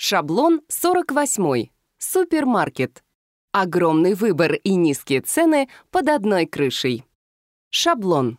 Шаблон 48. Супермаркет. Огромный выбор и низкие цены под одной крышей. Шаблон.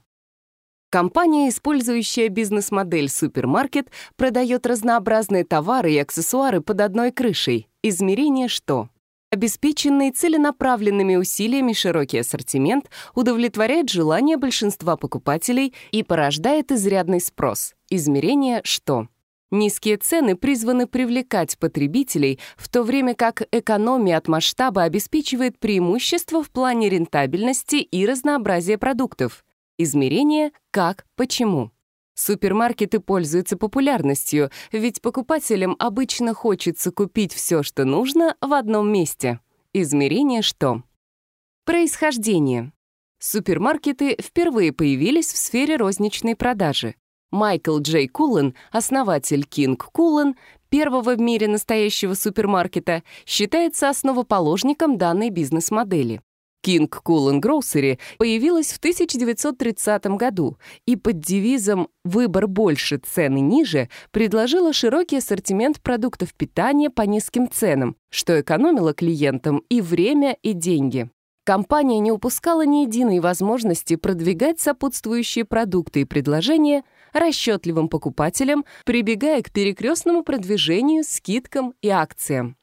Компания, использующая бизнес-модель супермаркет, продает разнообразные товары и аксессуары под одной крышей. Измерение что? Обеспеченный целенаправленными усилиями широкий ассортимент удовлетворяет желания большинства покупателей и порождает изрядный спрос. Измерение что? Низкие цены призваны привлекать потребителей, в то время как экономия от масштаба обеспечивает преимущество в плане рентабельности и разнообразия продуктов. Измерение «как», «почему». Супермаркеты пользуются популярностью, ведь покупателям обычно хочется купить все, что нужно, в одном месте. Измерение «что». Происхождение. Супермаркеты впервые появились в сфере розничной продажи. Майкл Джей Куллен, основатель Кинг Куллен, первого в мире настоящего супермаркета, считается основоположником данной бизнес-модели. Кинг Куллен Гроусери появилась в 1930 году и под девизом «Выбор больше, цены ниже» предложила широкий ассортимент продуктов питания по низким ценам, что экономило клиентам и время, и деньги. Компания не упускала ни единой возможности продвигать сопутствующие продукты и предложения – расчетливым покупателям, прибегая к перекрестному продвижению, скидкам и акциям.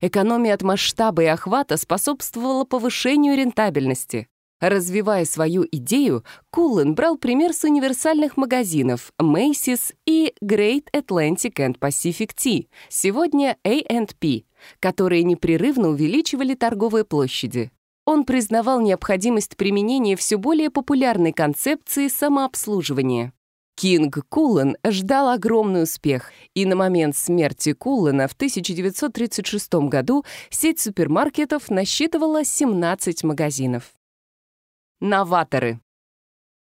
Экономия от масштаба и охвата способствовала повышению рентабельности. Развивая свою идею, Куллен брал пример с универсальных магазинов Macy's и Great Atlantic and Pacific Tea, сегодня A&P, которые непрерывно увеличивали торговые площади. Он признавал необходимость применения все более популярной концепции самообслуживания. Кинг Куллен ждал огромный успех, и на момент смерти Куллена в 1936 году сеть супермаркетов насчитывала 17 магазинов. Новаторы.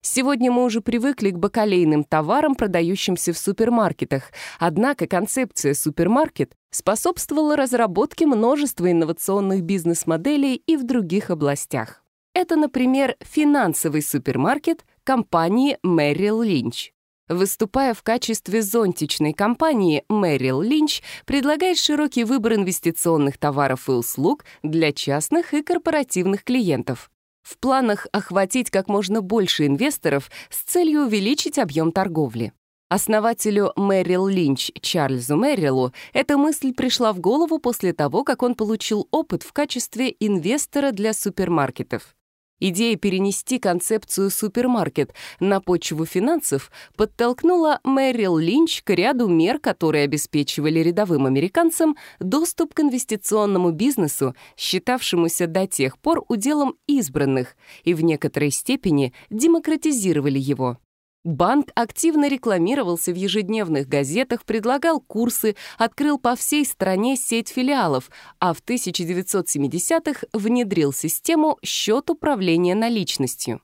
Сегодня мы уже привыкли к бакалейным товарам, продающимся в супермаркетах, однако концепция «супермаркет» способствовала разработке множества инновационных бизнес-моделей и в других областях. Это, например, финансовый супермаркет компании Merrill Lynch. Выступая в качестве зонтичной компании, Мэрил Линч предлагает широкий выбор инвестиционных товаров и услуг для частных и корпоративных клиентов. В планах охватить как можно больше инвесторов с целью увеличить объем торговли. Основателю Мэрил Линч Чарльзу Мэрилу эта мысль пришла в голову после того, как он получил опыт в качестве инвестора для супермаркетов. Идея перенести концепцию супермаркет на почву финансов подтолкнула Мэрил Линч к ряду мер, которые обеспечивали рядовым американцам доступ к инвестиционному бизнесу, считавшемуся до тех пор уделом избранных, и в некоторой степени демократизировали его. Банк активно рекламировался в ежедневных газетах, предлагал курсы, открыл по всей стране сеть филиалов, а в 1970-х внедрил систему «Счет управления наличностью».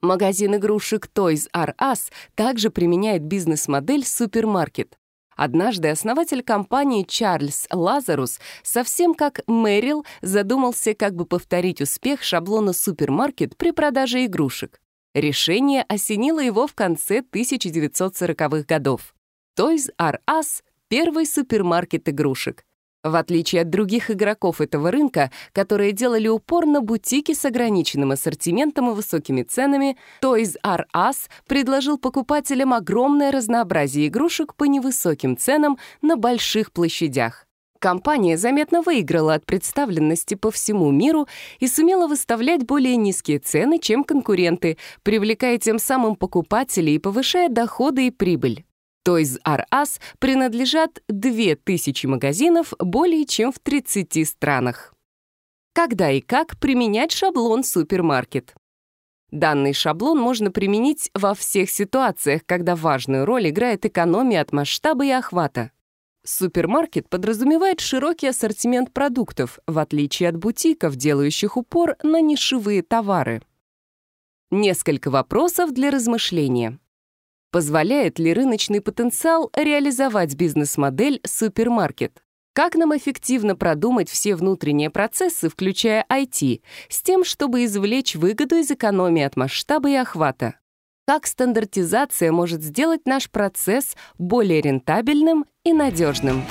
Магазин игрушек Toys R Us также применяет бизнес-модель «Супермаркет». Однажды основатель компании Чарльз Лазарус, совсем как Мэрил, задумался, как бы повторить успех шаблона «Супермаркет» при продаже игрушек. Решение осенило его в конце 1940-х годов. Toys R Us — первый супермаркет игрушек. В отличие от других игроков этого рынка, которые делали упор на бутики с ограниченным ассортиментом и высокими ценами, Toys R Us предложил покупателям огромное разнообразие игрушек по невысоким ценам на больших площадях компания заметно выиграла от представленности по всему миру и сумела выставлять более низкие цены, чем конкуренты, привлекая тем самым покупателей и повышая доходы и прибыль. Toys R Us принадлежат 2000 магазинов более чем в 30 странах. Когда и как применять шаблон «Супермаркет»? Данный шаблон можно применить во всех ситуациях, когда важную роль играет экономия от масштаба и охвата. Супермаркет подразумевает широкий ассортимент продуктов, в отличие от бутиков, делающих упор на нишевые товары. Несколько вопросов для размышления. Позволяет ли рыночный потенциал реализовать бизнес-модель супермаркет? Как нам эффективно продумать все внутренние процессы, включая IT, с тем, чтобы извлечь выгоду из экономии от масштаба и охвата? как стандартизация может сделать наш процесс более рентабельным и надежным.